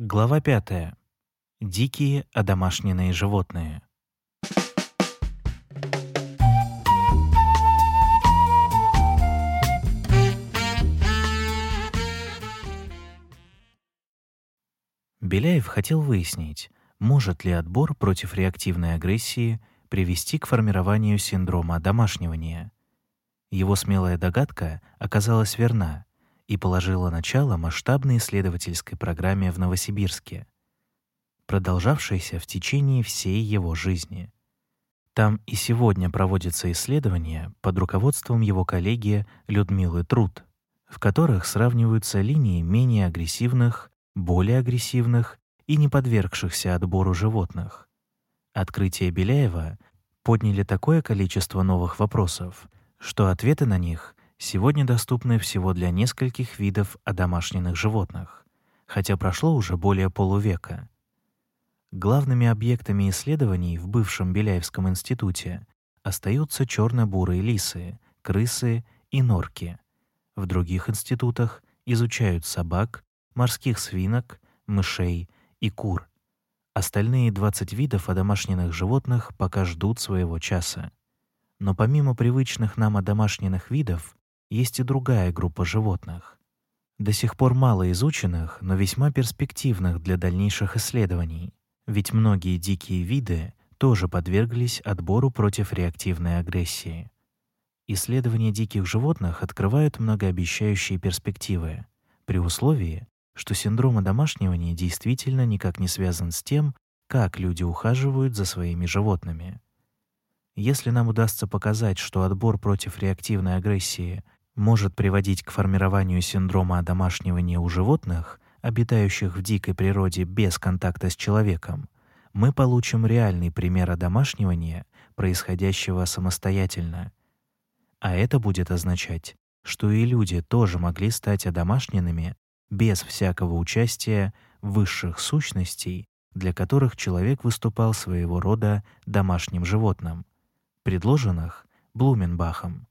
Глава 5. Дикие одомашненные животные. Беляев хотел выяснить, может ли отбор против реактивной агрессии привести к формированию синдрома одомашнивания. Его смелая догадка оказалась верна и положила начало масштабной исследовательской программе в Новосибирске, продолжавшейся в течение всей его жизни. Там и сегодня проводятся исследования под руководством его коллеги Людмилы Труд, в которых сравниваются линии менее агрессивных более агрессивных и не подвергшихся отбору животных. Открытия Беляева подняли такое количество новых вопросов, что ответы на них сегодня доступны всего для нескольких видов одомашненных животных, хотя прошло уже более полувека. Главными объектами исследований в бывшем Беляевском институте остаются черно-бурые лисы, крысы и норки. В других институтах изучают собак, морских свинок, мышей и кур. Остальные 20 видов одомашненных животных пока ждут своего часа. Но помимо привычных нам одомашненных видов, есть и другая группа животных. До сих пор мало изученных, но весьма перспективных для дальнейших исследований, ведь многие дикие виды тоже подверглись отбору против реактивной агрессии. Исследования диких животных открывают многообещающие перспективы, при условии, что синдром одомашнивания действительно никак не связан с тем, как люди ухаживают за своими животными. Если нам удастся показать, что отбор против реактивной агрессии может приводить к формированию синдрома одомашнивания у животных, обитающих в дикой природе без контакта с человеком, мы получим реальный пример одомашнивания, происходящего самостоятельно. А это будет означать, что и люди тоже могли стать одомашненными без всякого участия высших сущностей, для которых человек выступал своего рода домашним животным, предложенных Блуменбахом.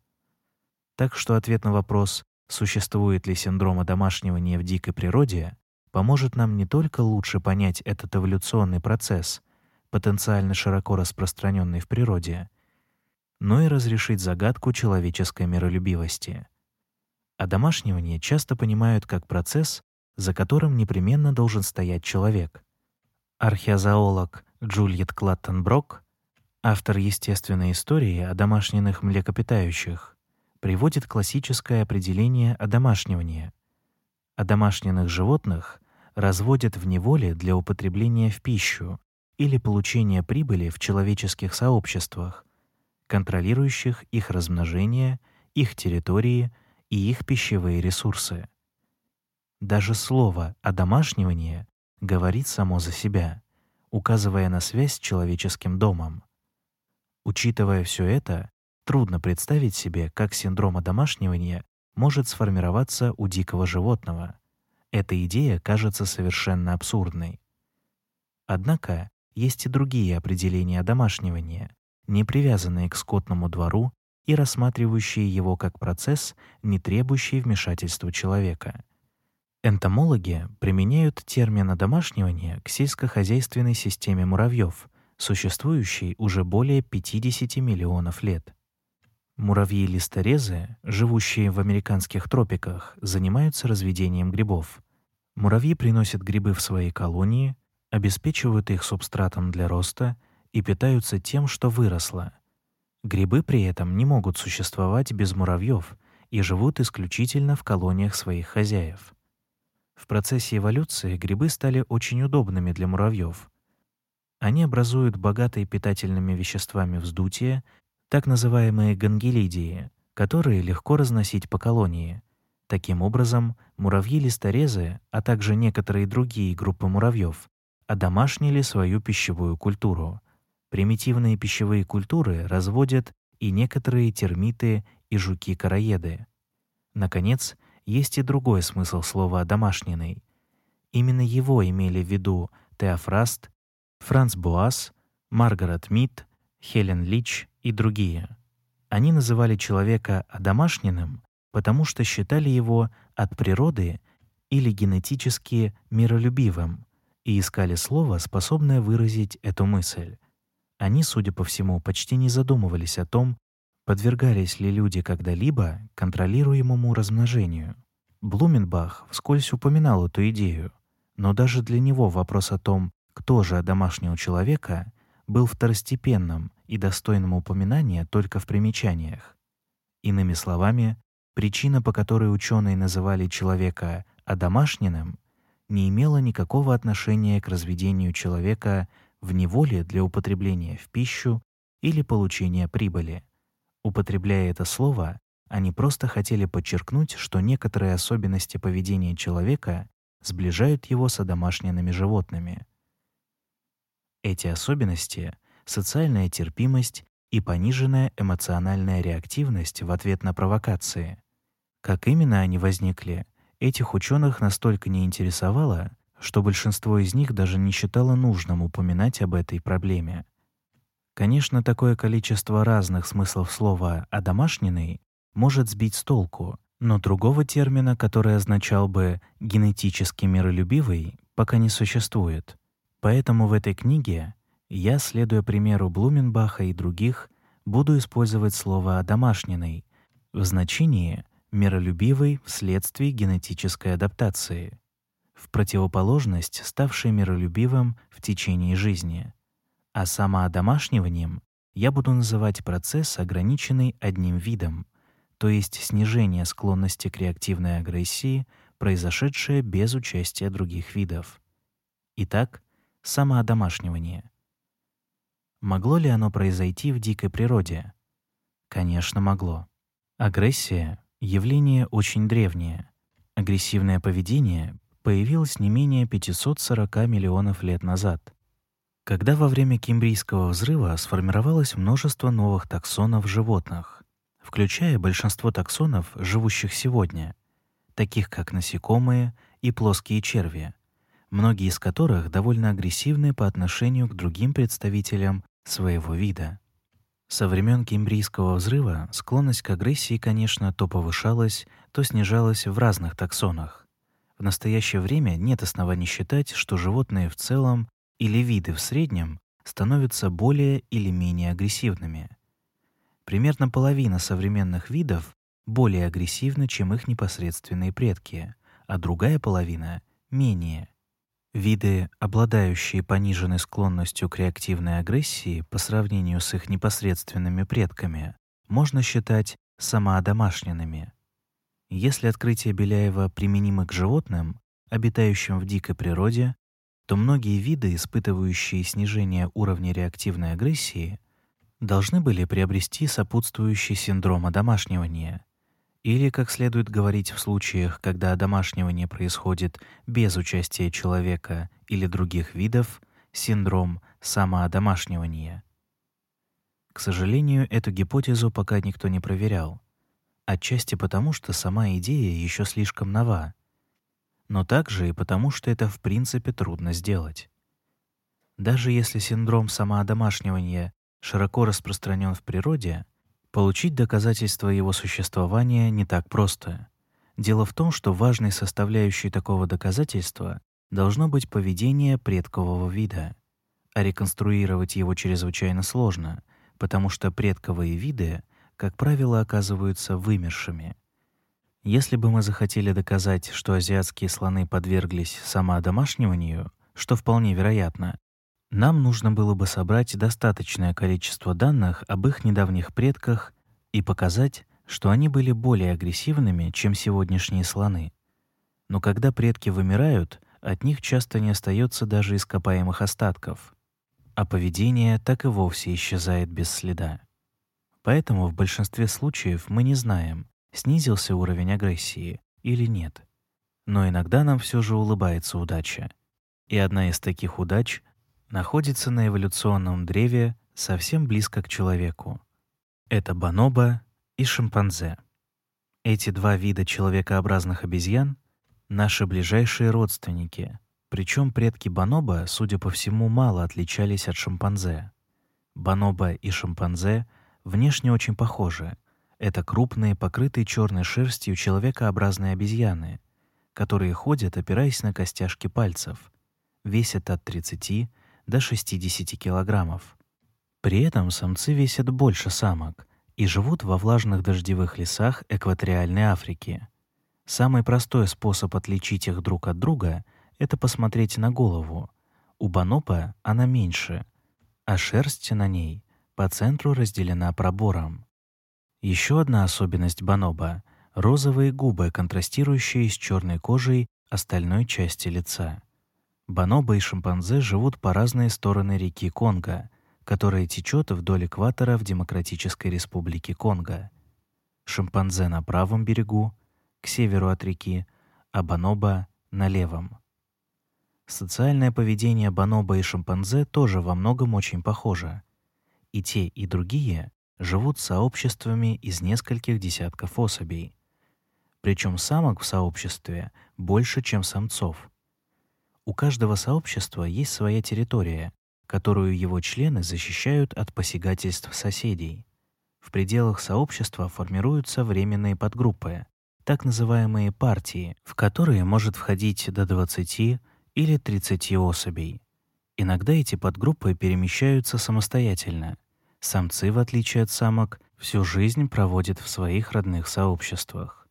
Так что ответ на вопрос, существует ли синдром одомашнивания в дикой природе, поможет нам не только лучше понять этот эволюционный процесс, потенциально широко распространенный в природе, но и разрешить загадку человеческой миролюбивости — а домашнивание часто понимают как процесс, за которым непременно должен стоять человек. Археозоолог Джульет Клаттенброк, автор естественной истории о домашних млекопитающих, приводит классическое определение одомашнивания. Одомашненных животных разводят в неволе для употребления в пищу или получения прибыли в человеческих сообществах, контролирующих их размножение, их территории — и их пищевые ресурсы. Даже слово «одомашнивание» говорит само за себя, указывая на связь с человеческим домом. Учитывая все это, трудно представить себе, как синдром одомашнивания может сформироваться у дикого животного. Эта идея кажется совершенно абсурдной. Однако есть и другие определения одомашнивания, не привязанные к скотному двору и рассматривающие его как процесс, не требующий вмешательства человека. Энтомологи применяют термин одомашнивание к сельскохозяйственной системе муравьев, существующей уже более 50 миллионов лет. Муравьи-листорезы, живущие в американских тропиках, занимаются разведением грибов. Муравьи приносят грибы в свои колонии, обеспечивают их субстратом для роста и питаются тем, что выросло — Грибы при этом не могут существовать без муравьев и живут исключительно в колониях своих хозяев. В процессе эволюции грибы стали очень удобными для муравьев. Они образуют богатые питательными веществами вздутия, так называемые гангелидии, которые легко разносить по колонии. Таким образом, муравьи-листорезы, а также некоторые другие группы муравьев, одомашнили свою пищевую культуру — Примитивные пищевые культуры разводят и некоторые термиты и жуки-короеды. Наконец, есть и другой смысл слова «домашненный». Именно его имели в виду Теофраст, Франц Буас, Маргарет Мид, Хелен Лич и другие. Они называли человека одомашненным, потому что считали его от природы или генетически миролюбивым, и искали слово, способное выразить эту мысль. Они, судя по всему, почти не задумывались о том, подвергались ли люди когда-либо контролируемому размножению. Блуменбах вскользь упоминал эту идею, но даже для него вопрос о том, кто же домашнего человека, был второстепенным и достойным упоминания только в примечаниях. Иными словами, причина, по которой ученые называли человека одомашненным, не имела никакого отношения к разведению человека в неволе для употребления в пищу или получения прибыли. Употребляя это слово, они просто хотели подчеркнуть, что некоторые особенности поведения человека сближают его с одомашненными животными. Эти особенности — социальная терпимость и пониженная эмоциональная реактивность в ответ на провокации. Как именно они возникли, этих ученых настолько не интересовало, что большинство из них даже не считало нужным упоминать об этой проблеме. Конечно, такое количество разных смыслов слова «одомашненный» может сбить с толку, но другого термина, который означал бы «генетически миролюбивый», пока не существует. Поэтому в этой книге я, следуя примеру Блуменбаха и других, буду использовать слово «одомашненный» в значении «миролюбивый вследствие генетической адаптации», в противоположность ставшей миролюбивым в течение жизни. А самоодомашниванием я буду называть процесс, ограниченный одним видом — то есть снижение склонности к реактивной агрессии, произошедшее без участия других видов. Итак, самоодомашнивание. Могло ли оно произойти в дикой природе? Конечно, могло. Агрессия — явление очень древнее. Агрессивное поведение появилось не менее 540 миллионов лет назад, когда во время Кембрийского взрыва сформировалось множество новых таксонов животных включая большинство таксонов, живущих сегодня, таких как насекомые и плоские черви, многие из которых довольно агрессивны по отношению к другим представителям своего вида. Со времен Кембрийского взрыва склонность к агрессии, конечно, то повышалась, то снижалась в разных таксонах. В настоящее время нет оснований считать, что животные в целом или виды в среднем становятся более или менее агрессивными. Примерно половина современных видов более агрессивны, чем их непосредственные предки, а другая половина — менее. Виды, обладающие пониженной склонностью к реактивной агрессии по сравнению с их непосредственными предками, можно считать самоодомашненными. Если открытие Беляева применимо к животным, обитающим в дикой природе, то многие виды, испытывающие снижение уровня реактивной агрессии, должны были приобрести сопутствующий синдром одомашнивания, или, как следует говорить в случаях, когда одомашнивание происходит без участия человека или других видов, синдром самоодомашнивания. К сожалению, эту гипотезу пока никто не проверял, отчасти потому, что сама идея еще слишком нова, но также и потому, что это в принципе трудно сделать. Даже если синдром самоодомашнивания широко распространен в природе, получить доказательства его существования не так просто. Дело в том, что важной составляющей такого доказательства должно быть поведение предкового вида, а реконструировать его чрезвычайно сложно, потому что предковые виды, как правило, оказываются вымершими. Если бы мы захотели доказать, что азиатские слоны подверглись самоодомашниванию, что вполне вероятно, нам нужно было бы собрать достаточное количество данных об их недавних предках и показать, что они были более агрессивными, чем сегодняшние слоны. Но когда предки вымирают, от них часто не остается даже ископаемых остатков, а поведение так и вовсе исчезает без следа. Поэтому в большинстве случаев мы не знаем, снизился уровень агрессии или нет. Но иногда нам все же улыбается удача. И одна из таких удач находится на эволюционном древе совсем близко к человеку. Это бонобо и шимпанзе. Эти два вида человекообразных обезьян — наши ближайшие родственники, причем предки бонобо, судя по всему, мало отличались от шимпанзе. Бонобо и шимпанзе внешне очень похожи. Это крупные, покрытые черной шерстью человекообразные обезьяны, которые ходят, опираясь на костяшки пальцев — весят от 30 до 60 килограммов. При этом самцы весят больше самок и живут во влажных дождевых лесах экваториальной Африки. Самый простой способ отличить их друг от друга — это посмотреть на голову. У бонопа она меньше, а шерсть на ней по центру разделена пробором. Еще одна особенность бонобо — розовые губы, контрастирующие с черной кожей остальной части лица. Бонобо и шимпанзе живут по разные стороны реки Конго, которая течет вдоль экватора в Демократической Республике Конго. Шимпанзе на правом берегу, к северу от реки, а бонобо на левом. Социальное поведение бонобо и шимпанзе тоже во многом очень похоже. И те, и другие живут сообществами из нескольких десятков особей. Причем самок в сообществе больше, чем самцов. У каждого сообщества есть своя территория, которую его члены защищают от посягательств соседей. В пределах сообщества формируются временные подгруппы, так называемые партии, в которые может входить до 20 или 30 особей. Иногда эти подгруппы перемещаются самостоятельно. Самцы, в отличие от самок, всю жизнь проводят в своих родных сообществах.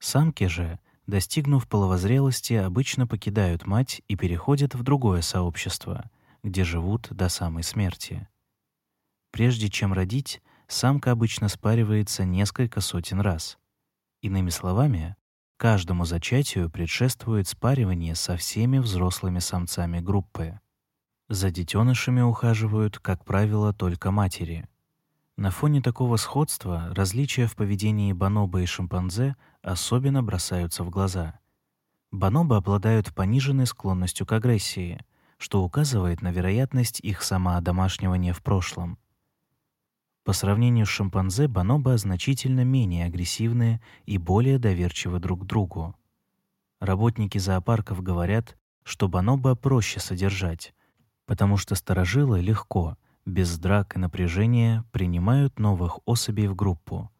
Самки же, достигнув половозрелости, обычно покидают мать и переходят в другое сообщество, где живут до самой смерти. Прежде чем родить, самка обычно спаривается несколько сотен раз. Иными словами, каждому зачатию предшествует спаривание со всеми взрослыми самцами группы. За детенышами ухаживают, как правило, только матери. На фоне такого сходства различия в поведении бонобо и шимпанзе особенно бросаются в глаза. Бонобо обладают пониженной склонностью к агрессии, что указывает на вероятность их самоодомашнивания в прошлом. По сравнению с шимпанзе, бонобо значительно менее агрессивные и более доверчивы друг к другу. Работники зоопарков говорят, что бонобо проще содержать, потому что старожилы легко, без драк и напряжения, принимают новых особей в группу.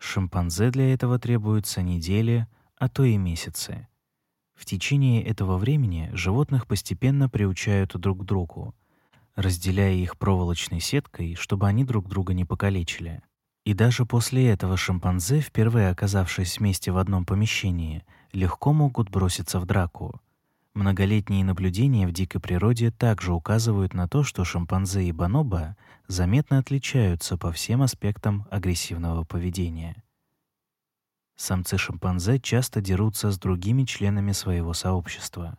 Шимпанзе для этого требуются недели, а то и месяцы. В течение этого времени животных постепенно приучают друг к другу, разделяя их проволочной сеткой, чтобы они друг друга не покалечили. И даже после этого шимпанзе, впервые оказавшись вместе в одном помещении, легко могут броситься в драку. Многолетние наблюдения в дикой природе также указывают на то, что шимпанзе и бонобо заметно отличаются по всем аспектам агрессивного поведения. Самцы шимпанзе часто дерутся с другими членами своего сообщества.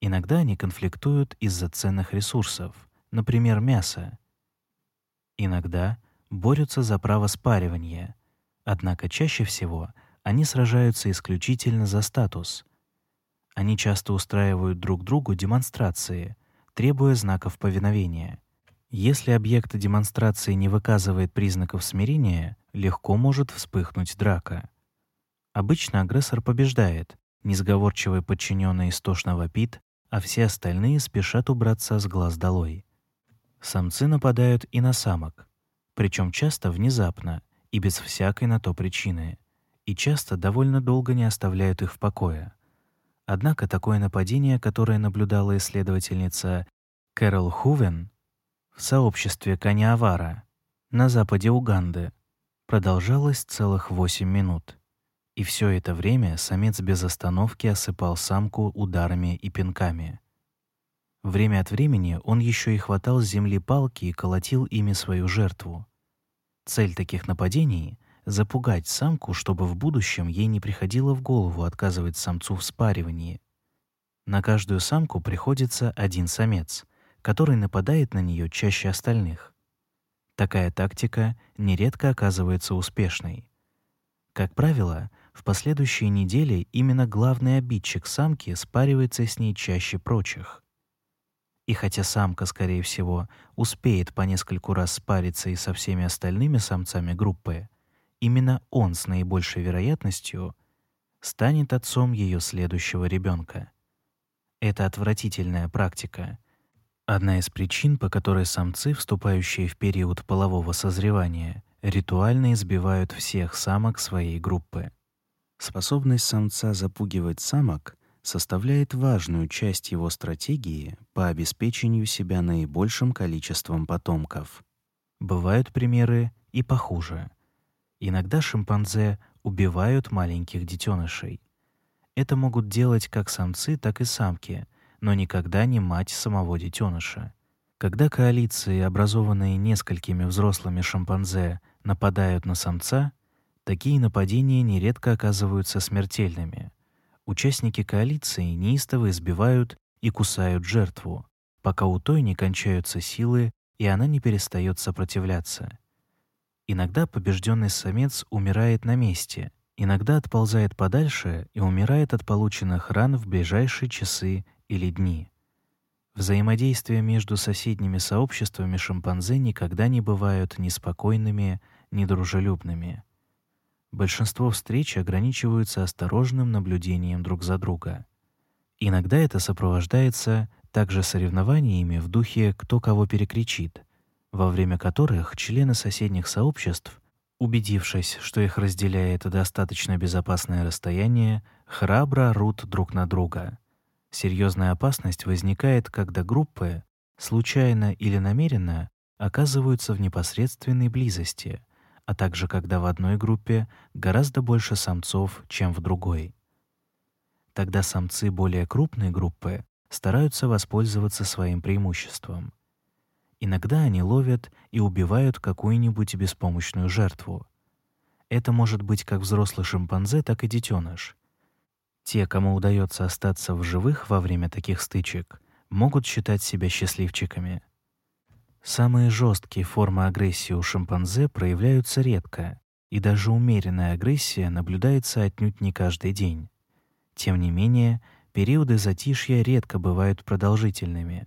Иногда они конфликтуют из-за ценных ресурсов, например, мяса. Иногда борются за право спаривания, однако чаще всего они сражаются исключительно за статус — они часто устраивают друг другу демонстрации, требуя знаков повиновения. Если объект демонстрации не выказывает признаков смирения, легко может вспыхнуть драка. Обычно агрессор побеждает, несговорчивый подчиненный истошно вопит, а все остальные спешат убраться с глаз долой. Самцы нападают и на самок, причем часто внезапно и без всякой на то причины, и часто довольно долго не оставляют их в покое. Однако такое нападение, которое наблюдала исследовательница Кэрол Хувен в сообществе Каниавара на западе Уганды, продолжалось целых 8 минут. И все это время самец без остановки осыпал самку ударами и пинками. Время от времени он еще и хватал с земли палки и колотил ими свою жертву. Цель таких нападений запугать самку, чтобы в будущем ей не приходило в голову отказывать самцу в спаривании. На каждую самку приходится один самец, который нападает на нее чаще остальных. Такая тактика нередко оказывается успешной. Как правило, в последующие недели именно главный обидчик самки спаривается с ней чаще прочих. И хотя самка, скорее всего, успеет по нескольку раз спариться и со всеми остальными самцами группы, именно он с наибольшей вероятностью станет отцом ее следующего ребенка. Это отвратительная практика. Одна из причин, по которой самцы, вступающие в период полового созревания, ритуально избивают всех самок своей группы. Способность самца запугивать самок составляет важную часть его стратегии по обеспечению себя наибольшим количеством потомков. Бывают примеры и похуже. Иногда шимпанзе убивают маленьких детенышей. Это могут делать как самцы, так и самки, но никогда не мать самого детеныша. Когда коалиции, образованные несколькими взрослыми шимпанзе, нападают на самца, такие нападения нередко оказываются смертельными. Участники коалиции неистово избивают и кусают жертву, пока у той не кончаются силы и она не перестает сопротивляться. Иногда побежденный самец умирает на месте, иногда отползает подальше и умирает от полученных ран в ближайшие часы или дни. Взаимодействия между соседними сообществами шимпанзе никогда не бывают ни спокойными, ни дружелюбными. Большинство встреч ограничиваются осторожным наблюдением друг за друга. Иногда это сопровождается также соревнованиями в духе «кто кого перекричит», во время которых члены соседних сообществ, убедившись, что их разделяет достаточно безопасное расстояние, храбро орут друг на друга. Серьезная опасность возникает, когда группы, случайно или намеренно, оказываются в непосредственной близости, а также когда в одной группе гораздо больше самцов, чем в другой. Тогда самцы более крупной группы стараются воспользоваться своим преимуществом. Иногда они ловят и убивают какую-нибудь беспомощную жертву. Это может быть как взрослый шимпанзе, так и детеныш. Те, кому удается остаться в живых во время таких стычек, могут считать себя счастливчиками. Самые жесткие формы агрессии у шимпанзе проявляются редко, и даже умеренная агрессия наблюдается отнюдь не каждый день. Тем не менее, Периоды затишья редко бывают продолжительными.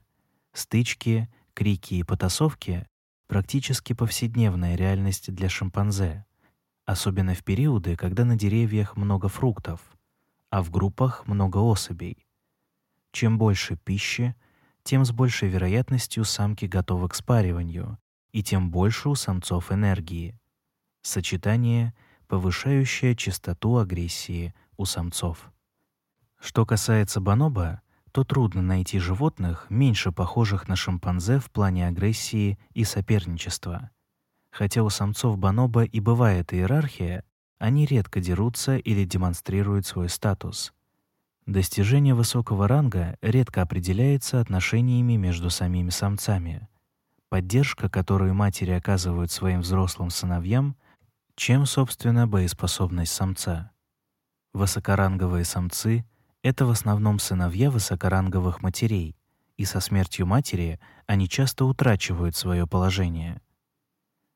Стычки, крики и потасовки практически повседневная реальность для шимпанзе, особенно в периоды, когда на деревьях много фруктов, а в группах много особей. Чем больше пищи, тем с большей вероятностью самки готовы к спариванию, и тем больше у самцов энергии. Сочетание, повышающее частоту агрессии у самцов. Что касается бонобо, то трудно найти животных, меньше похожих на шимпанзе в плане агрессии и соперничества. Хотя у самцов бонобо и бывает иерархия, они редко дерутся или демонстрируют свой статус. Достижение высокого ранга редко определяется отношениями между самими самцами. Поддержка, которую матери оказывают своим взрослым сыновьям, чем, собственно, боеспособность самца. Высокоранговые самцы это в основном сыновья высокоранговых матерей, и со смертью матери они часто утрачивают свое положение.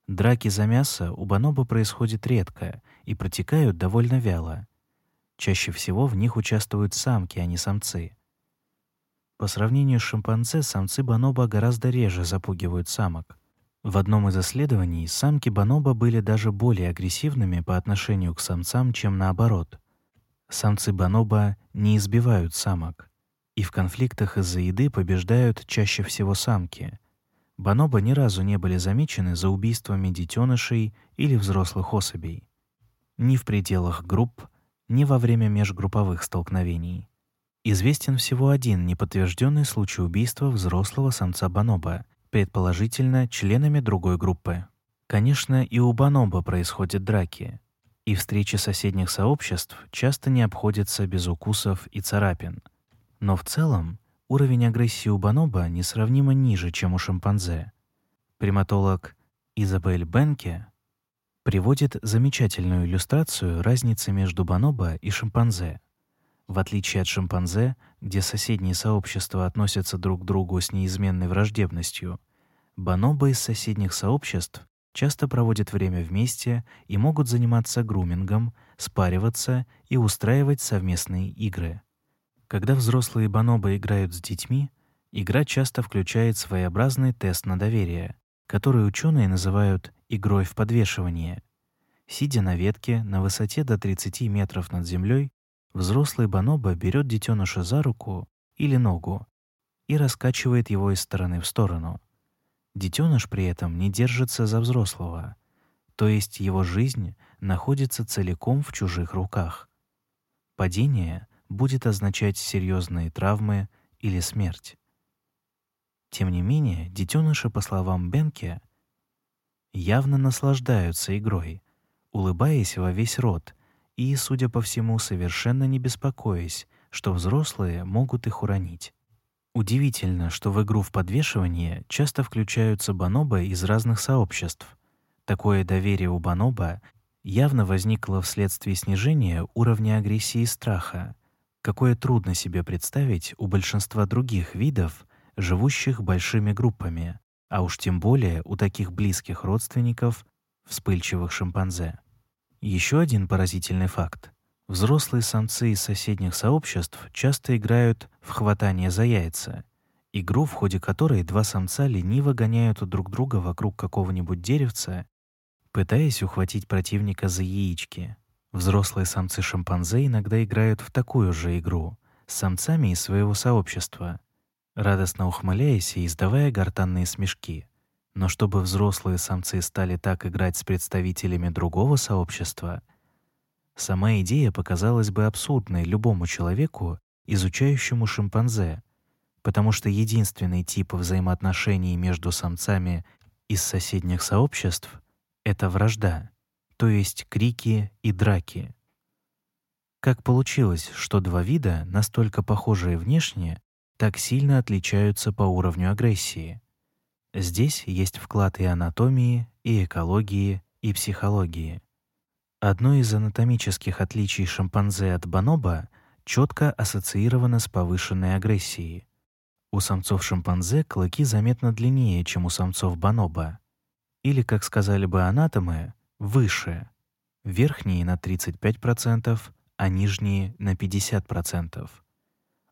Драки за мясо у бонобо происходят редко и протекают довольно вяло. Чаще всего в них участвуют самки, а не самцы. По сравнению с шимпанзе, самцы бонобо гораздо реже запугивают самок. В одном из исследований самки бонобо были даже более агрессивными по отношению к самцам, чем наоборот. Самцы бонобо не избивают самок, и в конфликтах из-за еды побеждают чаще всего самки. Бонобо ни разу не были замечены за убийствами детенышей или взрослых особей. Ни в пределах групп, ни во время межгрупповых столкновений. Известен всего один неподтвержденный случай убийства взрослого самца бонобо, предположительно членами другой группы. Конечно, и у бонобо происходят драки, и встречи соседних сообществ часто не обходятся без укусов и царапин. Но в целом уровень агрессии у бонобо несравнимо ниже, чем у шимпанзе. Приматолог Изабель Бенке приводит замечательную иллюстрацию разницы между бонобо и шимпанзе. В отличие от шимпанзе, где соседние сообщества относятся друг к другу с неизменной враждебностью, бонобо из соседних сообществ часто проводят время вместе и могут заниматься грумингом, спариваться и устраивать совместные игры. Когда взрослые бонобо играют с детьми, игра часто включает своеобразный тест на доверие, который ученые называют игрой в подвешивание. Сидя на ветке на высоте до 30 метров над землей, взрослый бонобо берет детеныша за руку или ногу и раскачивает его из стороны в сторону. Детеныш при этом не держится за взрослого, то есть его жизнь находится целиком в чужих руках. Падение будет означать серьезные травмы или смерть. Тем не менее, детеныши, по словам Бенке, явно наслаждаются игрой, улыбаясь во весь рот и, судя по всему, совершенно не беспокоясь, что взрослые могут их уронить. Удивительно, что в игру в подвешивание часто включаются бонобо из разных сообществ. Такое доверие у бонобо явно возникло вследствие снижения уровня агрессии и страха, какое трудно себе представить у большинства других видов, живущих большими группами, а уж тем более у таких близких родственников вспыльчивых шимпанзе. Еще один поразительный факт. Взрослые самцы из соседних сообществ часто играют в хватание за яйца, игру, в ходе которой два самца лениво гоняют друг друга вокруг какого-нибудь деревца, пытаясь ухватить противника за яички. Взрослые самцы шимпанзе иногда играют в такую же игру с самцами из своего сообщества, радостно ухмыляясь и издавая гортанные смешки. Но чтобы взрослые самцы стали так играть с представителями другого сообщества, сама идея показалась бы абсурдной любому человеку, изучающему шимпанзе, потому что единственный тип взаимоотношений между самцами из соседних сообществ — это вражда, то есть крики и драки. Как получилось, что два вида, настолько похожие внешне, так сильно отличаются по уровню агрессии? Здесь есть вклад и анатомии, и экологии, и психологии. Одно из анатомических отличий шимпанзе от бонобо четко ассоциировано с повышенной агрессией. У самцов шимпанзе клыки заметно длиннее, чем у самцов бонобо. Или, как сказали бы анатомы, выше. Верхние на 35%, а нижние на 50%.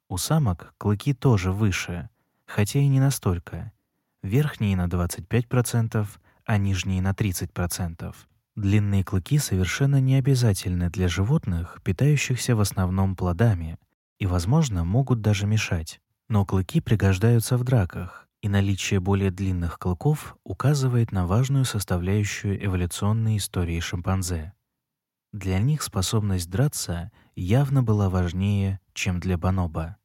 У самок клыки тоже выше, хотя и не настолько. Верхние на 25%, а нижние на 30%. Длинные клыки совершенно не обязательны для животных, питающихся в основном плодами, и, возможно, могут даже мешать. Но клыки пригождаются в драках, и наличие более длинных клыков указывает на важную составляющую эволюционной истории шимпанзе. Для них способность драться явно была важнее, чем для бонобо.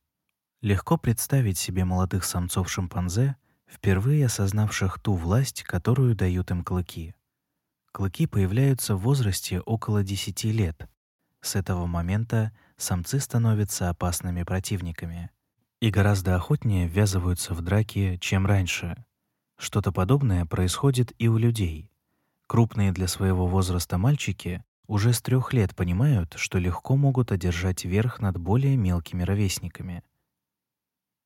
Легко представить себе молодых самцов шимпанзе, впервые осознавших ту власть, которую дают им клыки. Клыки появляются в возрасте около 10 лет. С этого момента самцы становятся опасными противниками и гораздо охотнее ввязываются в драки, чем раньше. Что-то подобное происходит и у людей. Крупные для своего возраста мальчики уже с трех лет понимают, что легко могут одержать верх над более мелкими ровесниками.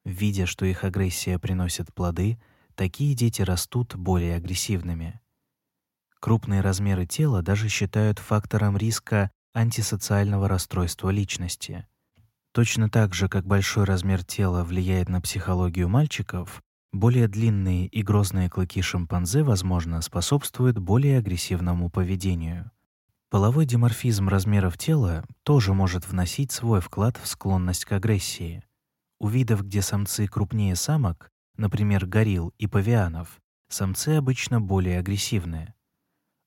Видя, что их агрессия приносит плоды, такие дети растут более агрессивными. Крупные размеры тела даже считают фактором риска антисоциального расстройства личности. Точно так же, как большой размер тела влияет на психологию мальчиков, более длинные и грозные клыки шимпанзе, возможно, способствуют более агрессивному поведению. Половой диморфизм размеров тела тоже может вносить свой вклад в склонность к агрессии. У видов, где самцы крупнее самок, например, горилл и павианов, самцы обычно более агрессивные.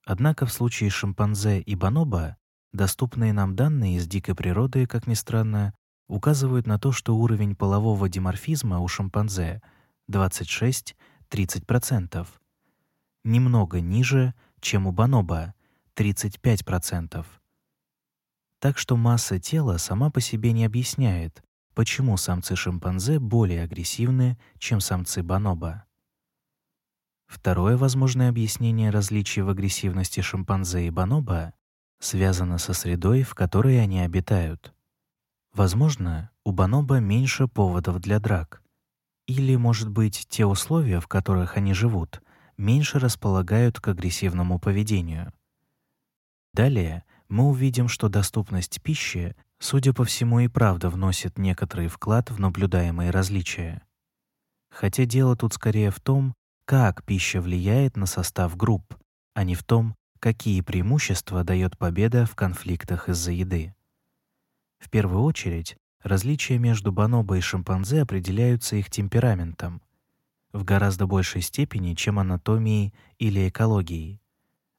Однако в случае шимпанзе и бонобо доступные нам данные из дикой природы, как ни странно, указывают на то, что уровень полового диморфизма у шимпанзе 26-30%, немного ниже, чем у бонобо 35%. Так что масса тела сама по себе не объясняет, почему самцы шимпанзе более агрессивны, чем самцы бонобо. Второе возможное объяснение различий в агрессивности шимпанзе и бонобо связано со средой, в которой они обитают. Возможно, у бонобо меньше поводов для драк. Или, может быть, те условия, в которых они живут, меньше располагают к агрессивному поведению. Далее мы увидим, что доступность пищи, судя по всему, и правда вносит некоторый вклад в наблюдаемые различия. Хотя дело тут скорее в том, как пища влияет на состав групп, а не в том, какие преимущества дает победа в конфликтах из-за еды. В первую очередь, различия между бонобо и шимпанзе определяются их темпераментом в гораздо большей степени, чем анатомией или экологией.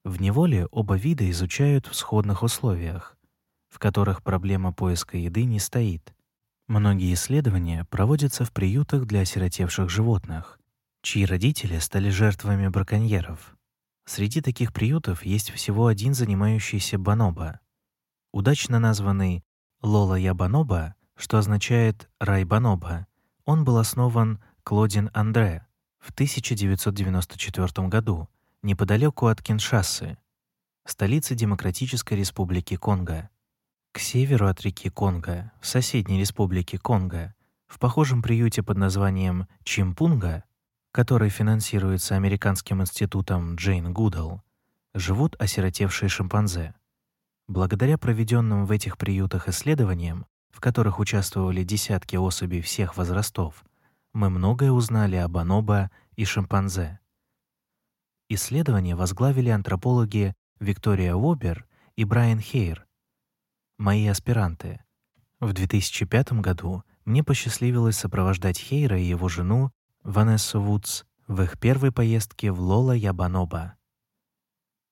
В неволе оба вида изучают в сходных условиях. в которых проблема поиска еды не стоит. Многие исследования проводятся в приютах для осиротевших животных, чьи родители стали жертвами браконьеров. Среди таких приютов есть всего один занимающийся бонобо. Удачно названный Лола Ябаноба, что означает «рай бонобо», он был основан Клодин Андре в 1994 году неподалеку от Киншасы, столицы Демократической Республики Конго. К северу от реки Конго, в соседней республике Конго, в похожем приюте под названием Чимпунга, который финансируется Американским институтом Джейн Гудал, живут осиротевшие шимпанзе. Благодаря проведенным в этих приютах исследованиям, в которых участвовали десятки особей всех возрастов, мы многое узнали об бонобо и шимпанзе. Исследование возглавили антропологи Виктория Уобер и Брайан Хейр, мои аспиранты. В 2005 году мне посчастливилось сопровождать Хейра и его жену Ванессу Вудс в их первой поездке в Лола Ябаноба.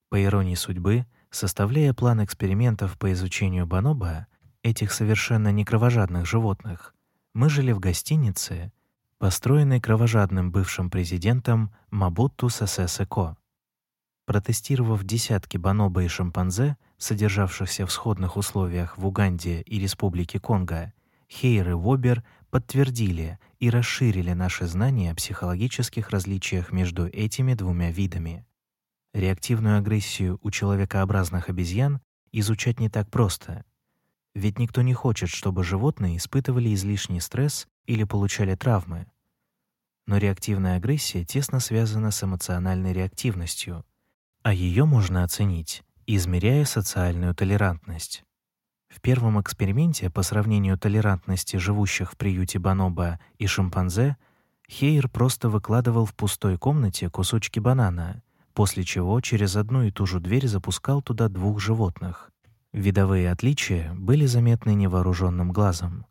По иронии судьбы, составляя план экспериментов по изучению бонобо, этих совершенно не кровожадных животных, мы жили в гостинице, построенной кровожадным бывшим президентом Мабутту Сесе Протестировав десятки бонобо и шимпанзе, содержавшихся в сходных условиях в Уганде и Республике Конго, Хейр и Вобер подтвердили и расширили наши знания о психологических различиях между этими двумя видами. Реактивную агрессию у человекообразных обезьян изучать не так просто. Ведь никто не хочет, чтобы животные испытывали излишний стресс или получали травмы. Но реактивная агрессия тесно связана с эмоциональной реактивностью, а ее можно оценить, измеряя социальную толерантность. В первом эксперименте по сравнению толерантности живущих в приюте бонобо и шимпанзе Хейер просто выкладывал в пустой комнате кусочки банана, после чего через одну и ту же дверь запускал туда двух животных. Видовые отличия были заметны невооруженным глазом.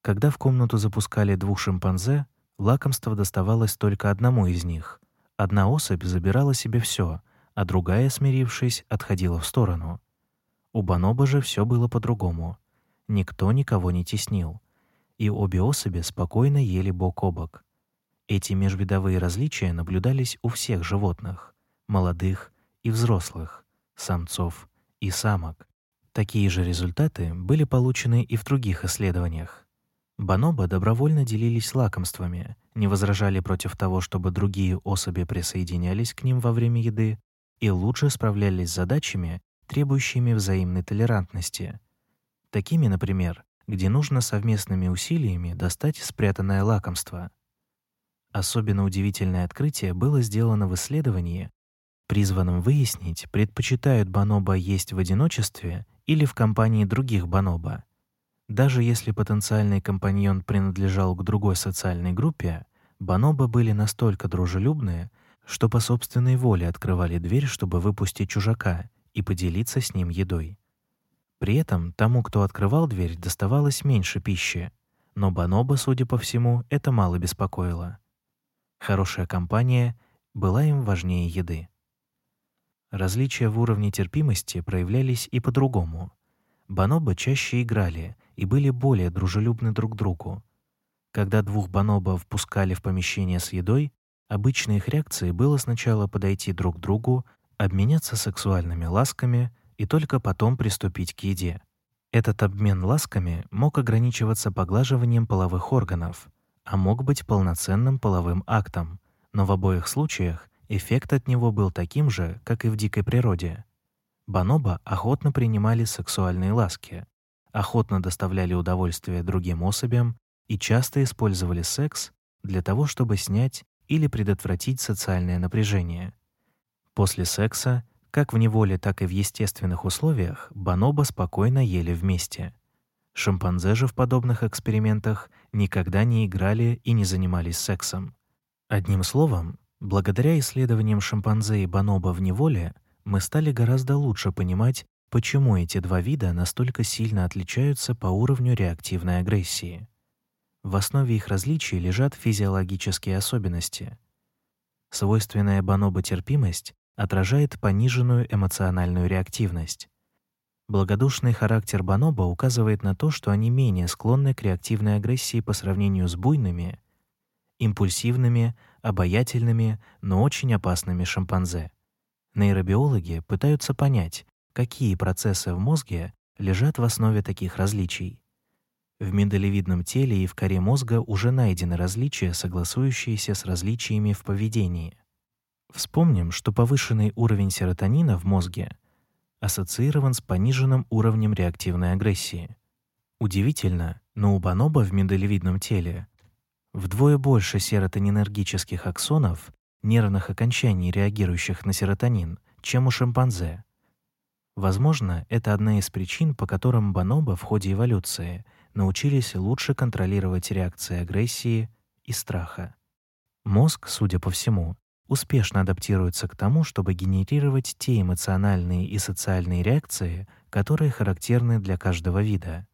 Когда в комнату запускали двух шимпанзе, лакомство доставалось только одному из них. Одна особь забирала себе все, а другая, смирившись, отходила в сторону. У Баноба же все было по-другому. Никто никого не теснил, и обе особи спокойно ели бок о бок. Эти межвидовые различия наблюдались у всех животных, молодых и взрослых, самцов и самок. Такие же результаты были получены и в других исследованиях. Баноба добровольно делились лакомствами, не возражали против того, чтобы другие особи присоединялись к ним во время еды и лучше справлялись с задачами, требующими взаимной толерантности. Такими, например, где нужно совместными усилиями достать спрятанное лакомство. Особенно удивительное открытие было сделано в исследовании, призванном выяснить, предпочитают бонобо есть в одиночестве или в компании других бонобо. Даже если потенциальный компаньон принадлежал к другой социальной группе, бонобо были настолько дружелюбные, что по собственной воле открывали дверь, чтобы выпустить чужака и поделиться с ним едой. При этом тому, кто открывал дверь, доставалось меньше пищи, но бонобо, судя по всему, это мало беспокоило. Хорошая компания была им важнее еды. Различия в уровне терпимости проявлялись и по-другому. Бонобо чаще играли и были более дружелюбны друг другу. Когда двух бонобо впускали в помещение с едой, обычной их реакцией было сначала подойти друг к другу, обменяться сексуальными ласками и только потом приступить к еде. Этот обмен ласками мог ограничиваться поглаживанием половых органов, а мог быть полноценным половым актом, но в обоих случаях Эффект от него был таким же, как и в дикой природе. Бонобо охотно принимали сексуальные ласки, охотно доставляли удовольствие другим особям и часто использовали секс для того, чтобы снять или предотвратить социальное напряжение. После секса, как в неволе, так и в естественных условиях, бонобо спокойно ели вместе. Шимпанзе же в подобных экспериментах никогда не играли и не занимались сексом. Одним словом, Благодаря исследованиям шимпанзе и бонобо в неволе мы стали гораздо лучше понимать, почему эти два вида настолько сильно отличаются по уровню реактивной агрессии. В основе их различий лежат физиологические особенности. Свойственная бонобо терпимость отражает пониженную эмоциональную реактивность. Благодушный характер бонобо указывает на то, что они менее склонны к реактивной агрессии по сравнению с буйными, импульсивными, обаятельными, но очень опасными шимпанзе. Нейробиологи пытаются понять, какие процессы в мозге лежат в основе таких различий. В миндалевидном теле и в коре мозга уже найдены различия, согласующиеся с различиями в поведении. Вспомним, что повышенный уровень серотонина в мозге ассоциирован с пониженным уровнем реактивной агрессии. Удивительно, но у бонобо в миндалевидном теле вдвое больше серотонинергических аксонов, нервных окончаний, реагирующих на серотонин, чем у шимпанзе. Возможно, это одна из причин, по которым бонобо в ходе эволюции научились лучше контролировать реакции агрессии и страха. Мозг, судя по всему, успешно адаптируется к тому, чтобы генерировать те эмоциональные и социальные реакции, которые характерны для каждого вида.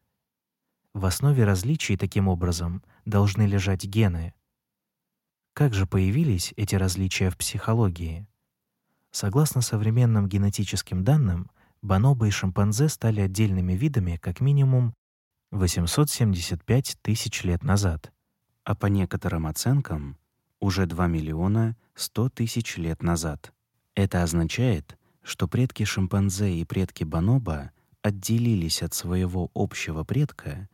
В основе различий таким образом должны лежать гены. Как же появились эти различия в психологии? Согласно современным генетическим данным, бонобо и шимпанзе стали отдельными видами как минимум 875 тысяч лет назад, а по некоторым оценкам уже 2 миллиона 100 тысяч лет назад. Это означает, что предки шимпанзе и предки бонобо отделились от своего общего предка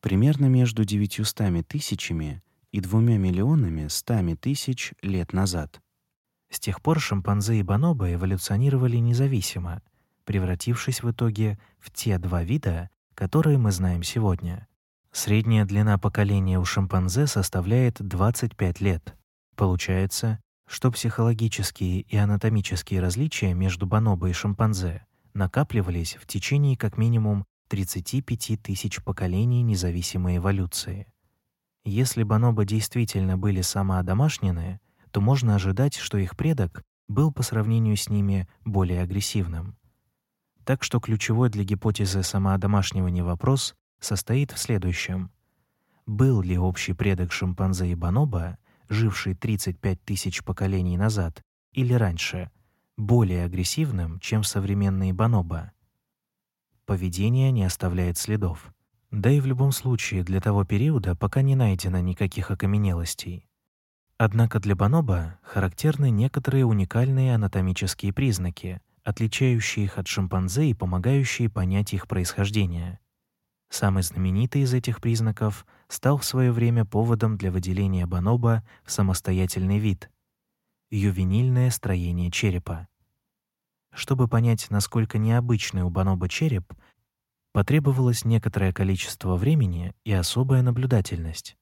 примерно между 900 тысячами и 2 миллионами 100 тысяч лет назад. С тех пор шимпанзе и бонобо эволюционировали независимо, превратившись в итоге в те два вида, которые мы знаем сегодня. Средняя длина поколения у шимпанзе составляет 25 лет. Получается, что психологические и анатомические различия между бонобо и шимпанзе накапливались в течение как минимум 35 тысяч поколений независимой эволюции. Если бонобо действительно были самоодомашнены, то можно ожидать, что их предок был по сравнению с ними более агрессивным. Так что ключевой для гипотезы самоодомашнивания вопрос состоит в следующем. Был ли общий предок шимпанзе и бонобо живший 35 тысяч поколений назад или раньше, более агрессивным, чем современные бонобо. Поведение не оставляет следов. Да и в любом случае для того периода пока не найдено никаких окаменелостей. Однако для бонобо характерны некоторые уникальные анатомические признаки, отличающие их от шимпанзе и помогающие понять их происхождение. Самый знаменитый из этих признаков стал в свое время поводом для выделения бонобо в самостоятельный вид — ювенильное строение черепа. Чтобы понять, насколько необычный у бонобо череп, потребовалось некоторое количество времени и особая наблюдательность.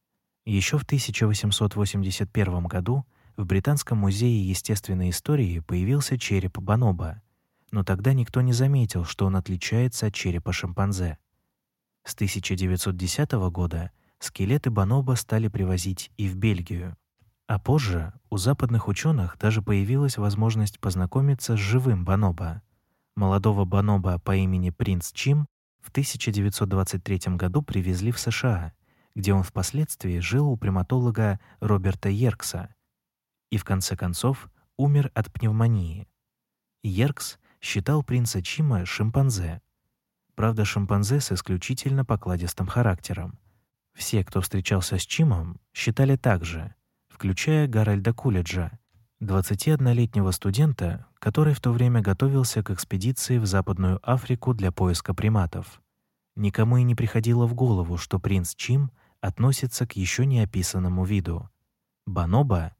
Еще в 1881 году в Британском музее естественной истории появился череп бонобо, но тогда никто не заметил, что он отличается от черепа шимпанзе. С 1910 года скелеты бонобо стали привозить и в Бельгию. А позже у западных ученых даже появилась возможность познакомиться с живым бонобо. Молодого бонобо по имени Принц Чим в 1923 году привезли в США, где он впоследствии жил у приматолога Роберта Йеркса и в конце концов умер от пневмонии. Йеркс считал принца Чима шимпанзе, Правда, шимпанзе с исключительно покладистым характером. Все, кто встречался с Чимом, считали так же, включая Гарольда Кулиджа, 21-летнего студента, который в то время готовился к экспедиции в Западную Африку для поиска приматов. Никому и не приходило в голову, что принц Чим относится к еще не описанному виду. Бонобо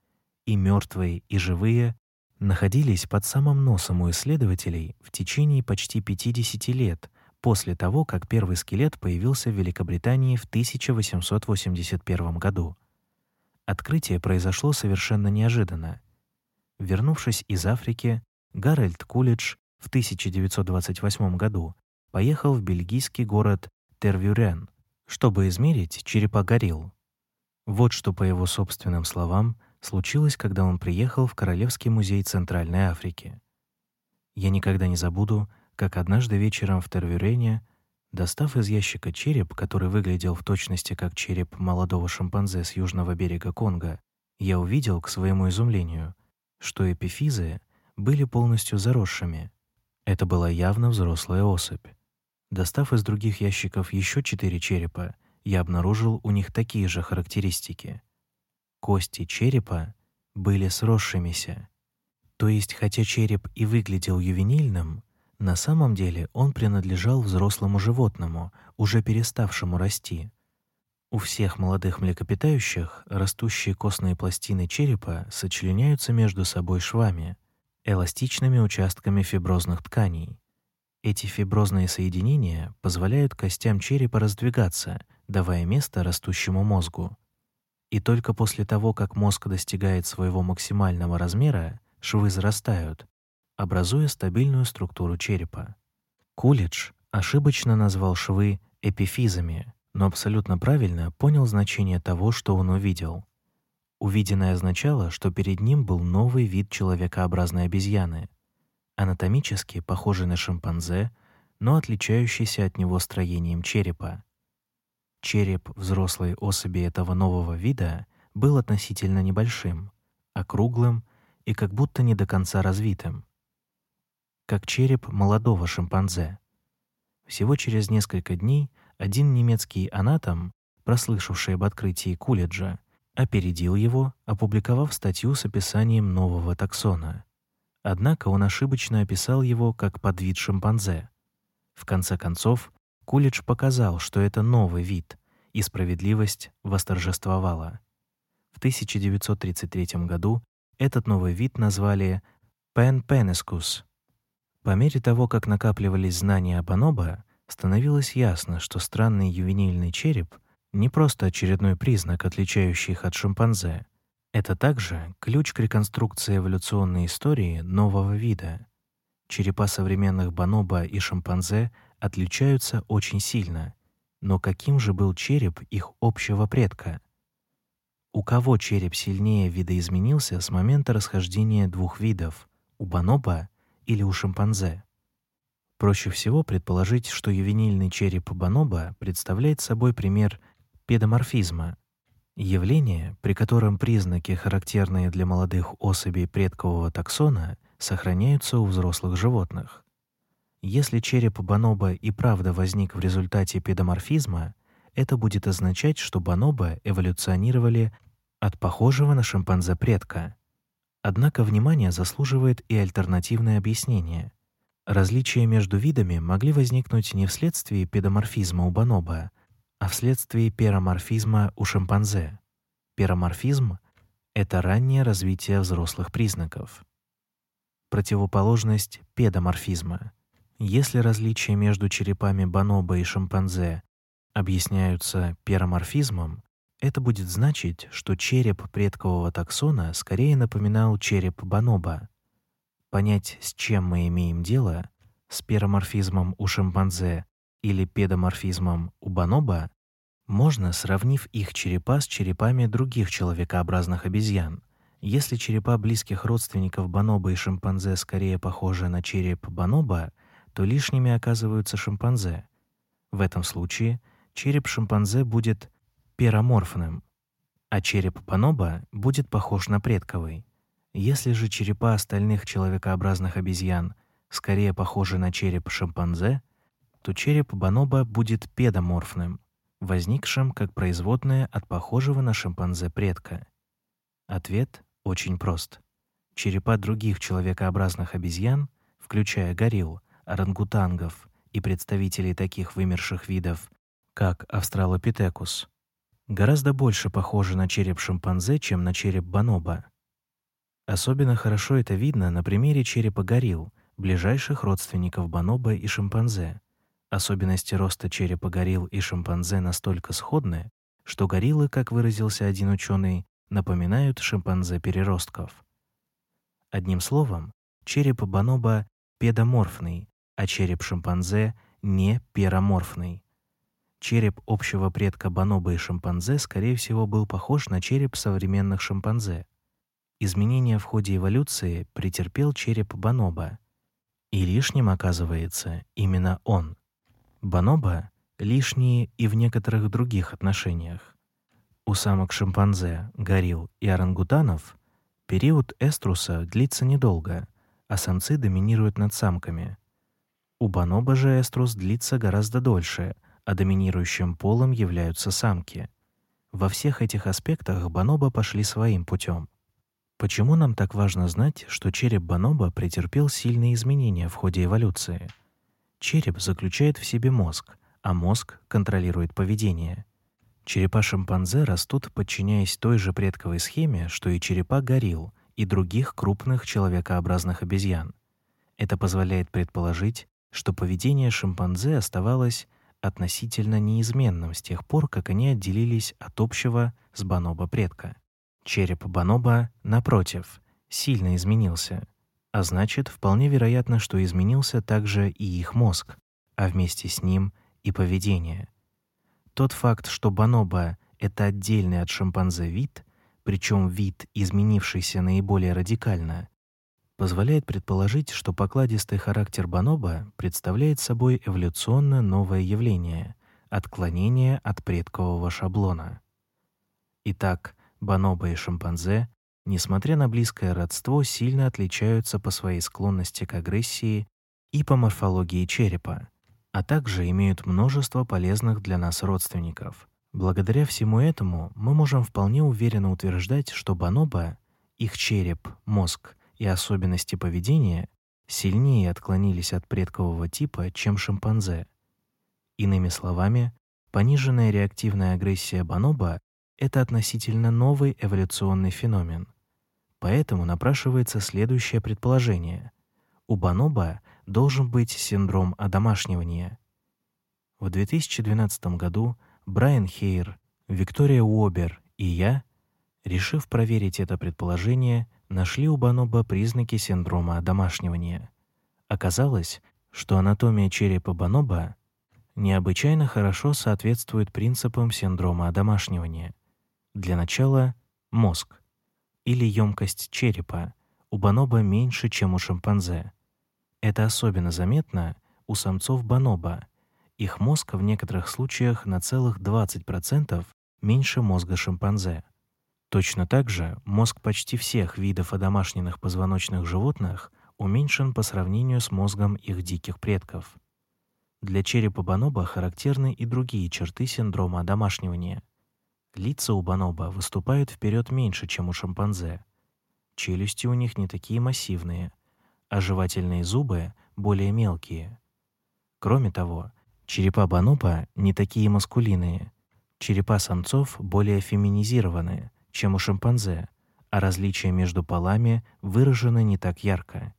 и мертвые, и живые находились под самым носом у исследователей в течение почти 50 лет после того, как первый скелет появился в Великобритании в 1881 году. Открытие произошло совершенно неожиданно. Вернувшись из Африки, Гарольд Кулидж в 1928 году поехал в бельгийский город Тервюрен, чтобы измерить черепа горилл. Вот что, по его собственным словам, случилось, когда он приехал в Королевский музей Центральной Африки. «Я никогда не забуду, как однажды вечером в Тервюрене, достав из ящика череп, который выглядел в точности как череп молодого шимпанзе с южного берега Конго, я увидел, к своему изумлению, что эпифизы были полностью заросшими. Это была явно взрослая особь. Достав из других ящиков еще четыре черепа, я обнаружил у них такие же характеристики. Кости черепа были сросшимися. То есть, хотя череп и выглядел ювенильным, на самом деле он принадлежал взрослому животному, уже переставшему расти. У всех молодых млекопитающих растущие костные пластины черепа сочленяются между собой швами, эластичными участками фиброзных тканей. Эти фиброзные соединения позволяют костям черепа раздвигаться, давая место растущему мозгу. И только после того, как мозг достигает своего максимального размера, швы зарастают, образуя стабильную структуру черепа. Кулич ошибочно назвал швы эпифизами, но абсолютно правильно понял значение того, что он увидел. Увиденное означало, что перед ним был новый вид человекообразной обезьяны, анатомически похожий на шимпанзе, но отличающийся от него строением черепа. Череп взрослой особи этого нового вида был относительно небольшим, округлым и как будто не до конца развитым, как череп молодого шимпанзе. Всего через несколько дней один немецкий анатом, прослышавший об открытии Кулиджа, опередил его, опубликовав статью с описанием нового таксона. Однако он ошибочно описал его как подвид шимпанзе. В конце концов, Кулидж показал, что это новый вид, и справедливость восторжествовала. В 1933 году этот новый вид назвали Пен-Пенескус. По мере того, как накапливались знания о Бонобо, становилось ясно, что странный ювенильный череп не просто очередной признак, отличающий их от шимпанзе. Это также ключ к реконструкции эволюционной истории нового вида. Черепа современных бонобо и шимпанзе отличаются очень сильно. Но каким же был череп их общего предка? У кого череп сильнее видоизменился с момента расхождения двух видов, у бонобо или у шимпанзе? Проще всего предположить, что ювенильный череп бонобо представляет собой пример педоморфизма, явление, при котором признаки, характерные для молодых особей предкового таксона, сохраняются у взрослых животных. Если череп бонобо и правда возник в результате педоморфизма, это будет означать, что бонобо эволюционировали от похожего на шимпанзе предка. Однако внимание заслуживает и альтернативное объяснение. Различия между видами могли возникнуть не вследствие педоморфизма у бонобо, а вследствие пероморфизма у шимпанзе. Пероморфизм — это раннее развитие взрослых признаков. Противоположность педоморфизма. Если различия между черепами бонобо и шимпанзе объясняются пероморфизмом, это будет значить, что череп предкового таксона скорее напоминал череп бонобо, Понять, с чем мы имеем дело, с пероморфизмом у шимпанзе или педоморфизмом у бонобо, можно, сравнив их черепа с черепами других человекообразных обезьян. Если черепа близких родственников бонобо и шимпанзе скорее похожи на череп бонобо, то лишними оказываются шимпанзе. В этом случае череп шимпанзе будет пероморфным, а череп бонобо будет похож на предковый. Если же черепа остальных человекообразных обезьян скорее похожи на череп шимпанзе, то череп бонобо будет педоморфным, возникшим как производное от похожего на шимпанзе предка. Ответ очень прост. Черепа других человекообразных обезьян, включая горилл, орангутангов и представителей таких вымерших видов, как Австралопитекус, гораздо больше похожи на череп шимпанзе, чем на череп бонобо. Особенно хорошо это видно на примере черепа горилл, ближайших родственников бонобо и шимпанзе. Особенности роста черепа горилл и шимпанзе настолько сходны, что гориллы, как выразился один ученый, напоминают шимпанзе-переростков. Одним словом, череп бонобо педоморфный, а череп шимпанзе не пероморфный. Череп общего предка бонобо и шимпанзе, скорее всего, был похож на череп современных шимпанзе. Изменения в ходе эволюции претерпел череп бонобо, и лишним оказывается именно он. Бонобо лишние и в некоторых других отношениях. У самок шимпанзе, горилл и орангутанов период эструса длится недолго, а самцы доминируют над самками. У бонобо же эструс длится гораздо дольше, а доминирующим полом являются самки. Во всех этих аспектах бонобо пошли своим путем. Почему нам так важно знать, что череп бонобо претерпел сильные изменения в ходе эволюции? Череп заключает в себе мозг, а мозг контролирует поведение. Черепа шимпанзе растут, подчиняясь той же предковой схеме, что и черепа горилл и других крупных человекообразных обезьян. Это позволяет предположить, что поведение шимпанзе оставалось относительно неизменным с тех пор, как они отделились от общего с бонобо предка. Череп бонобо, напротив, сильно изменился, а значит, вполне вероятно, что изменился также и их мозг, а вместе с ним и поведение. Тот факт, что бонобо — это отдельный от шимпанзе вид, причем вид, изменившийся наиболее радикально, позволяет предположить, что покладистый характер бонобо представляет собой эволюционно новое явление — отклонение от предкового шаблона. Итак, бонобо и шимпанзе, несмотря на близкое родство, сильно отличаются по своей склонности к агрессии и по морфологии черепа, а также имеют множество полезных для нас родственников. Благодаря всему этому мы можем вполне уверенно утверждать, что бонобо, их череп, мозг и особенности поведения сильнее отклонились от предкового типа, чем шимпанзе. Иными словами, пониженная реактивная агрессия бонобо это относительно новый эволюционный феномен. Поэтому напрашивается следующее предположение. У бонобо должен быть синдром одомашнивания. В 2012 году Брайан Хейр, Виктория Уобер и я, решив проверить это предположение, нашли у бонобо признаки синдрома одомашнивания. Оказалось, что анатомия черепа бонобо необычайно хорошо соответствует принципам синдрома одомашнивания. Для начала мозг или емкость черепа у бонобо меньше, чем у шимпанзе. Это особенно заметно у самцов бонобо. Их мозг в некоторых случаях на целых 20% меньше мозга шимпанзе. Точно так же мозг почти всех видов одомашненных позвоночных животных уменьшен по сравнению с мозгом их диких предков. Для черепа бонобо характерны и другие черты синдрома одомашнивания. Лица у бонобо выступают вперед меньше, чем у шимпанзе. Челюсти у них не такие массивные, а жевательные зубы более мелкие. Кроме того, черепа бонобо не такие маскулинные. Черепа самцов более феминизированные, чем у шимпанзе, а различия между полами выражены не так ярко.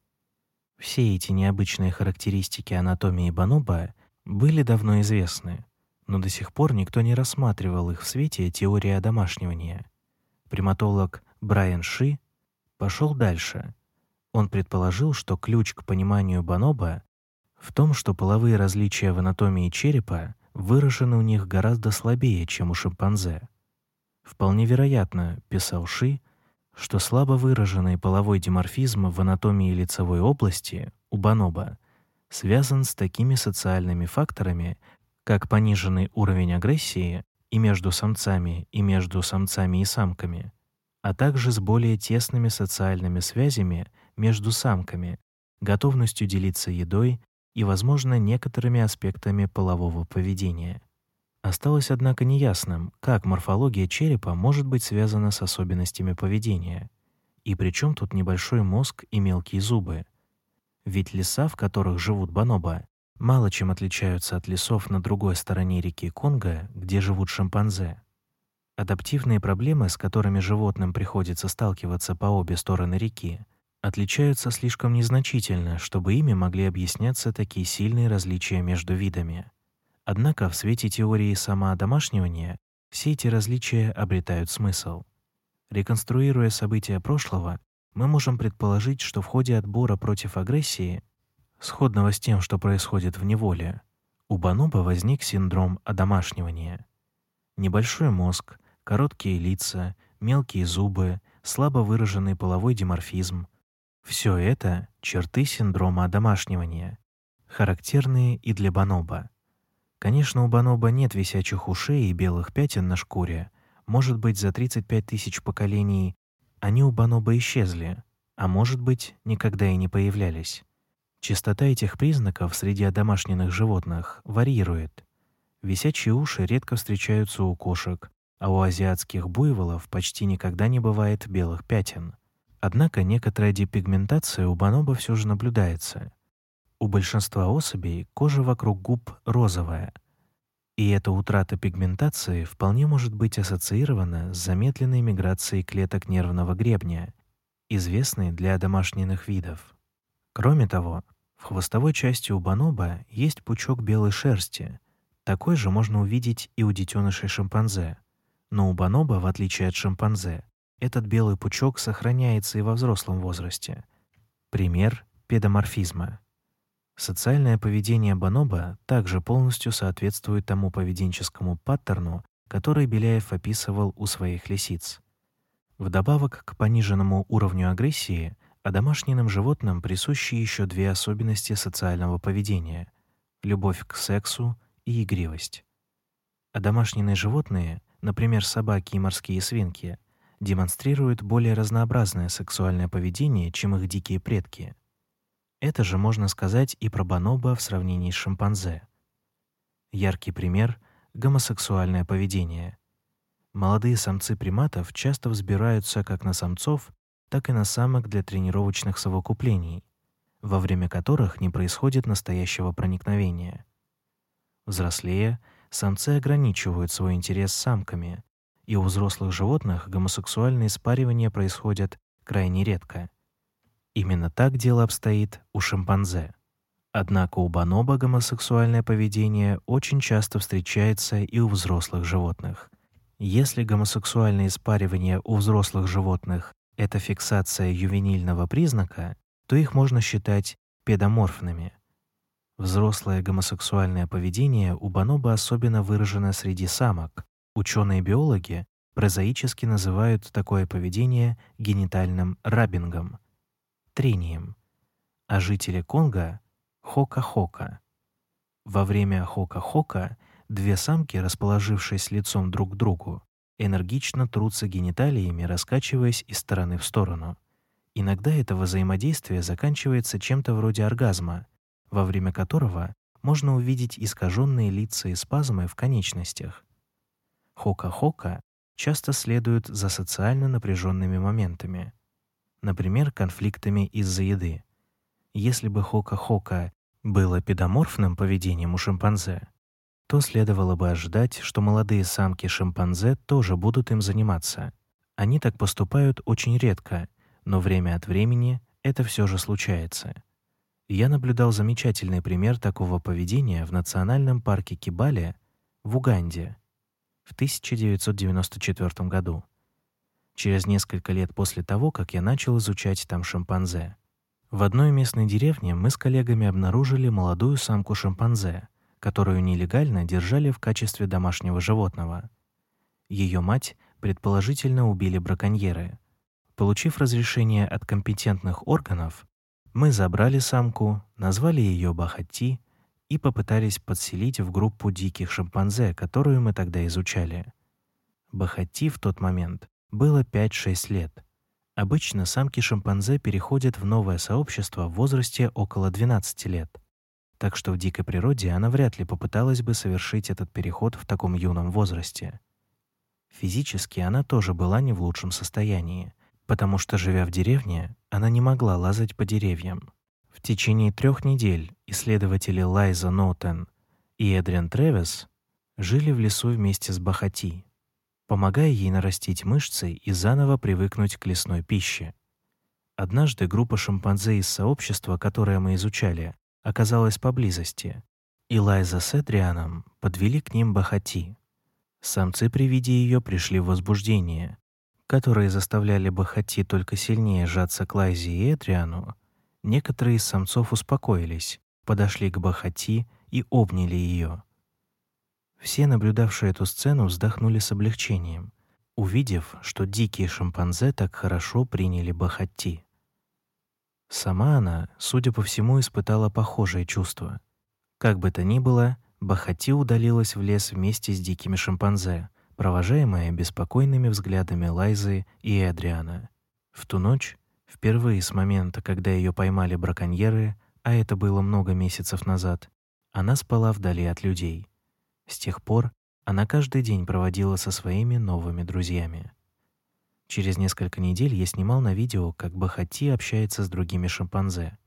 Все эти необычные характеристики анатомии бонобо были давно известны, но до сих пор никто не рассматривал их в свете теории одомашнивания. Приматолог Брайан Ши пошел дальше. Он предположил, что ключ к пониманию бонобо в том, что половые различия в анатомии черепа выражены у них гораздо слабее, чем у шимпанзе. Вполне вероятно, писал Ши, что слабо выраженный половой диморфизм в анатомии лицевой области у бонобо связан с такими социальными факторами, как пониженный уровень агрессии и между самцами, и между самцами и самками, а также с более тесными социальными связями между самками, готовностью делиться едой и, возможно, некоторыми аспектами полового поведения. Осталось, однако, неясным, как морфология черепа может быть связана с особенностями поведения. И при чем тут небольшой мозг и мелкие зубы? Ведь леса, в которых живут бонобо, мало чем отличаются от лесов на другой стороне реки Конго, где живут шимпанзе. Адаптивные проблемы, с которыми животным приходится сталкиваться по обе стороны реки, отличаются слишком незначительно, чтобы ими могли объясняться такие сильные различия между видами. Однако в свете теории самоодомашнивания все эти различия обретают смысл. Реконструируя события прошлого, мы можем предположить, что в ходе отбора против агрессии сходного с тем, что происходит в неволе, у бонобо возник синдром одомашнивания. Небольшой мозг, короткие лица, мелкие зубы, слабо выраженный половой диморфизм — все это черты синдрома одомашнивания, характерные и для бонобо. Конечно, у бонобо нет висячих ушей и белых пятен на шкуре. Может быть, за 35 тысяч поколений они у бонобо исчезли, а может быть, никогда и не появлялись. Частота этих признаков среди одомашненных животных варьирует. Висячие уши редко встречаются у кошек, а у азиатских буйволов почти никогда не бывает белых пятен. Однако некоторая депигментация у бонобо все же наблюдается. У большинства особей кожа вокруг губ розовая, и эта утрата пигментации вполне может быть ассоциирована с замедленной миграцией клеток нервного гребня, известной для домашних видов. Кроме того, в хвостовой части у бонобо есть пучок белой шерсти. Такой же можно увидеть и у детенышей шимпанзе. Но у бонобо, в отличие от шимпанзе, этот белый пучок сохраняется и во взрослом возрасте. Пример педоморфизма. Социальное поведение бонобо также полностью соответствует тому поведенческому паттерну, который Беляев описывал у своих лисиц. Вдобавок к пониженному уровню агрессии, а домашним животным присущи еще две особенности социального поведения — любовь к сексу и игривость. А домашние животные, например, собаки и морские свинки, демонстрируют более разнообразное сексуальное поведение, чем их дикие предки. Это же можно сказать и про бонобо в сравнении с шимпанзе. Яркий пример — гомосексуальное поведение. Молодые самцы приматов часто взбираются как на самцов, так и на самок для тренировочных совокуплений, во время которых не происходит настоящего проникновения. Взрослея, самцы ограничивают свой интерес самками, и у взрослых животных гомосексуальные спаривания происходят крайне редко. Именно так дело обстоит у шимпанзе. Однако у бонобо гомосексуальное поведение очень часто встречается и у взрослых животных. Если гомосексуальные спаривания у взрослых животных — это фиксация ювенильного признака, то их можно считать педоморфными. Взрослое гомосексуальное поведение у бонобо особенно выражено среди самок. Ученые-биологи прозаически называют такое поведение генитальным раббингом — трением, а жители Конго — хока-хока. Во время хока-хока две самки, расположившись лицом друг к другу, энергично трутся гениталиями, раскачиваясь из стороны в сторону. Иногда это взаимодействие заканчивается чем-то вроде оргазма, во время которого можно увидеть искаженные лица и спазмы в конечностях. Хока-хока часто следуют за социально напряженными моментами например, конфликтами из-за еды. Если бы хока-хока было педоморфным поведением у шимпанзе, то следовало бы ожидать, что молодые самки шимпанзе тоже будут им заниматься. Они так поступают очень редко, но время от времени это все же случается. Я наблюдал замечательный пример такого поведения в национальном парке Кибале в Уганде в 1994 году через несколько лет после того, как я начал изучать там шимпанзе. В одной местной деревне мы с коллегами обнаружили молодую самку шимпанзе, которую нелегально держали в качестве домашнего животного. Ее мать предположительно убили браконьеры. Получив разрешение от компетентных органов, мы забрали самку, назвали ее Бахати и попытались подселить в группу диких шимпанзе, которую мы тогда изучали. Бахати в тот момент было 5-6 лет. Обычно самки шимпанзе переходят в новое сообщество в возрасте около 12 лет. Так что в дикой природе она вряд ли попыталась бы совершить этот переход в таком юном возрасте. Физически она тоже была не в лучшем состоянии, потому что, живя в деревне, она не могла лазать по деревьям. В течение трех недель исследователи Лайза Нотен и Эдриан Тревис жили в лесу вместе с Бахати, помогая ей нарастить мышцы и заново привыкнуть к лесной пище. Однажды группа шимпанзе из сообщества, которое мы изучали, оказалась поблизости, и Лайза с Эдрианом подвели к ним Бахати. Самцы при виде ее пришли в возбуждение, которые заставляли Бахати только сильнее сжаться к Лайзе и Эдриану. Некоторые из самцов успокоились, подошли к Бахати и обняли ее. Все наблюдавшие эту сцену вздохнули с облегчением, увидев, что дикие шимпанзе так хорошо приняли Бахатти. Сама она, судя по всему, испытала похожие чувства. Как бы то ни было, Бахати удалилась в лес вместе с дикими шимпанзе, провожаемая беспокойными взглядами Лайзы и Эдриана. В ту ночь, впервые с момента, когда ее поймали браконьеры, а это было много месяцев назад, она спала вдали от людей. С тех пор она каждый день проводила со своими новыми друзьями. Через несколько недель я снимал на видео, как Бахати общается с другими шимпанзе.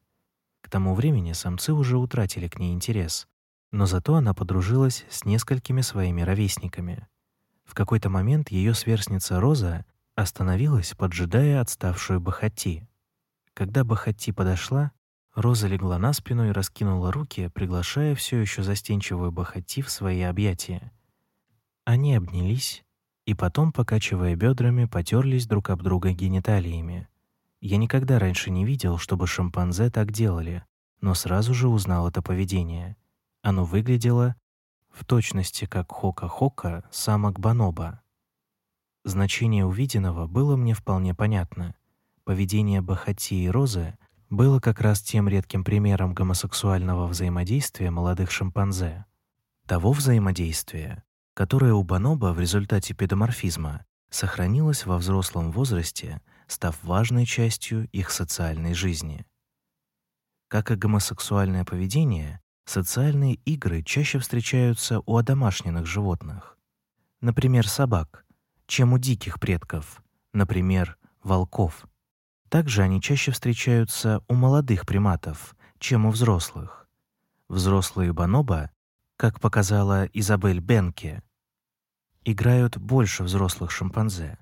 К тому времени самцы уже утратили к ней интерес, но зато она подружилась с несколькими своими ровесниками. В какой-то момент ее сверстница Роза остановилась, поджидая отставшую Бахати. Когда Бахати подошла, Роза легла на спину и раскинула руки, приглашая все еще застенчивую Бахати в свои объятия. Они обнялись и потом, покачивая бедрами, потерлись друг об друга гениталиями. Я никогда раньше не видел, чтобы шимпанзе так делали, но сразу же узнал это поведение. Оно выглядело в точности как хока-хока самок бонобо. Значение увиденного было мне вполне понятно. Поведение Бахати и Розы было как раз тем редким примером гомосексуального взаимодействия молодых шимпанзе. Того взаимодействия, которое у бонобо в результате педоморфизма сохранилось во взрослом возрасте, став важной частью их социальной жизни. Как и гомосексуальное поведение, социальные игры чаще встречаются у одомашненных животных, например, собак, чем у диких предков, например, волков. Также они чаще встречаются у молодых приматов, чем у взрослых. Взрослые бонобо, как показала Изабель Бенке, играют больше взрослых шимпанзе.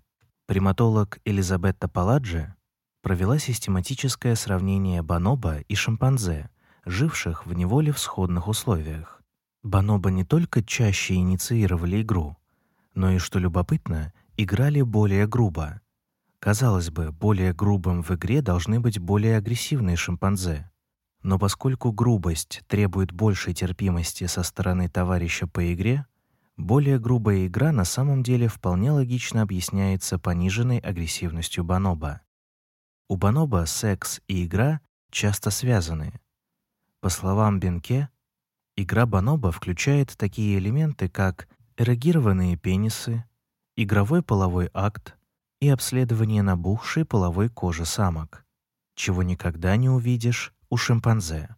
Приматолог Элизабетта Паладже провела систематическое сравнение бонобо и шимпанзе, живших в неволе в сходных условиях. Бонобо не только чаще инициировали игру, но и, что любопытно, играли более грубо. Казалось бы, более грубым в игре должны быть более агрессивные шимпанзе. Но поскольку грубость требует большей терпимости со стороны товарища по игре, более грубая игра на самом деле вполне логично объясняется пониженной агрессивностью бонобо. У бонобо секс и игра часто связаны. По словам Бенке, игра бонобо включает такие элементы, как эрегированные пенисы, игровой половой акт, и обследование набухшей половой кожи самок, чего никогда не увидишь у шимпанзе.